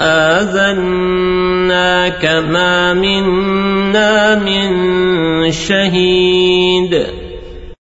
آذناك ما منا من شهيد